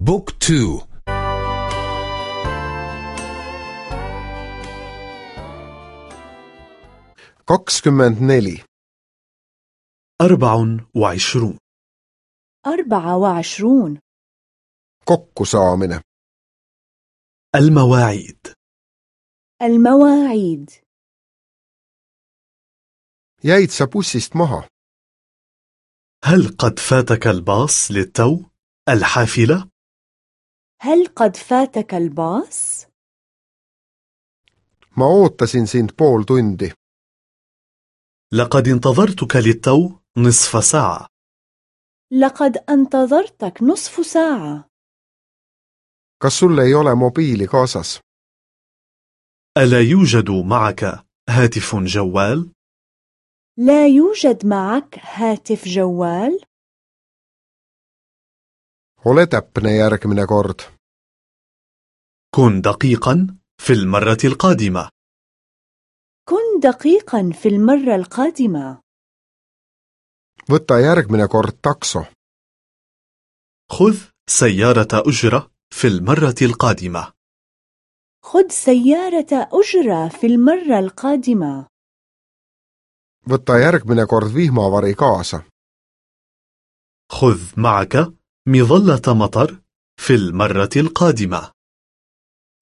بوك تو. kakskümmend neli أربع وعشرون. أربعة وعشرون. kokkusaamine المواعيد. المواعيد. jäid sa bussist maha هل قد فاتك الباص للتو؟ الحافلة؟ هل قد فاتك الباص؟ ma ootasin sind pool tundi لقد انتظرتك للتو نصف ساعة لقد انتظرتك نصف ساعة kas sul ei ole mobiili kaasas ألا يوجد معك هاتف جوال؟ لا يوجد معك هاتف جوال؟ Ole täpne järgmine kord. كن دقيقا في المرة القادمة. كن دقيقا في المرة القادمة. Võta järgmine kord takso. خذ سيارة أجرة في المرة القادمة. خذ سيارة أجرة في المرة القادمة. Võta järgmine kord vihmavari kaasa. خذ معك مظلة مطر في المرة القادمة.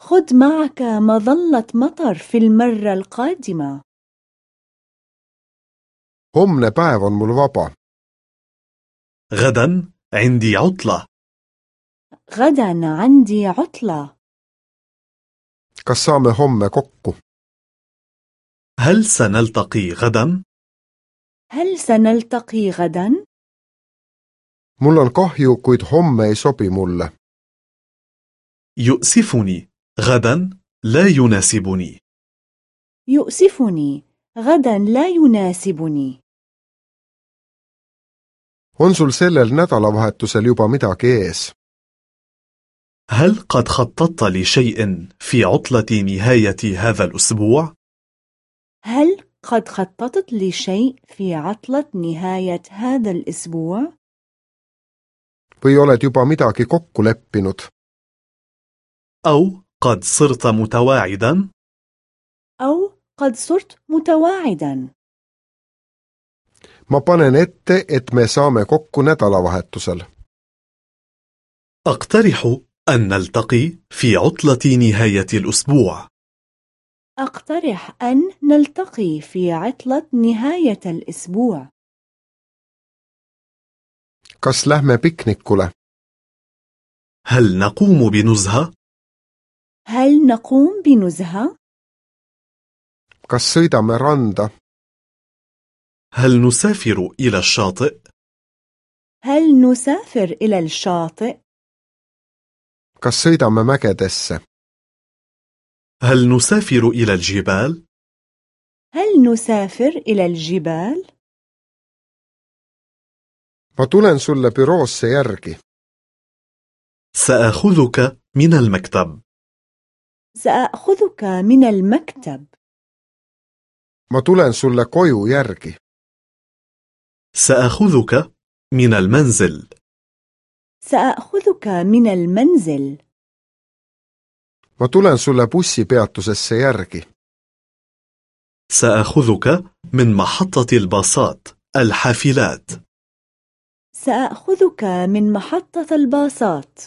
خذ معك مظلة مطر في المرة القادمة. Homne päev on mul vaba غدا عندي عطلة. غدا عندي عطلة. Kas saame homme kokku هل سنلتقي غدا؟ هل سنلتقي غدا؟ Mul on kahju kuid homme ei sobi mulle يؤسفني غدا لا يناسبني يؤسفني غدا لا يناسبني on sul sellel nädalavahetusel juba midagi ees هل قد خططت لشيء في عطلة نهاية هذا الأسبوع؟ هل قد خططت لشيء في عطلة نهاية هذا الأسبوع؟ Või oled juba midagi kokku leppinud? أو قد صرت متواعدا؟ أو قد صرت متواعدا. Ma panen ette et me saame kokku nädalavahetusel. أقترح أن نلتقي في عطلة نهاية الأسبوع. أقترح أن نلتقي في عطلة نهاية الأسبوع. Kas lähme piknikule هل نقوم بنزهة؟ هل نقوم بنزهة؟ kas sõidame randa هل نسافر إلى الشاطئ؟ هل نسافر إلى الشاطئ؟ kas sõidame mägedesse هل نسافر إلى الجبال؟ هل نسافر إلى الجبال؟ Ma tulen sulle büroosse järgi سأخذك من المكتب. سأخذك من المكتب. ma tulen sulle koju järgi سأخذك من المنزل. سأخذك من المنزل. ma tulen sulle bussipeatusesse järgi سأخذك من محطة الباصات الحافلات. سأخذك من محطة الباصات.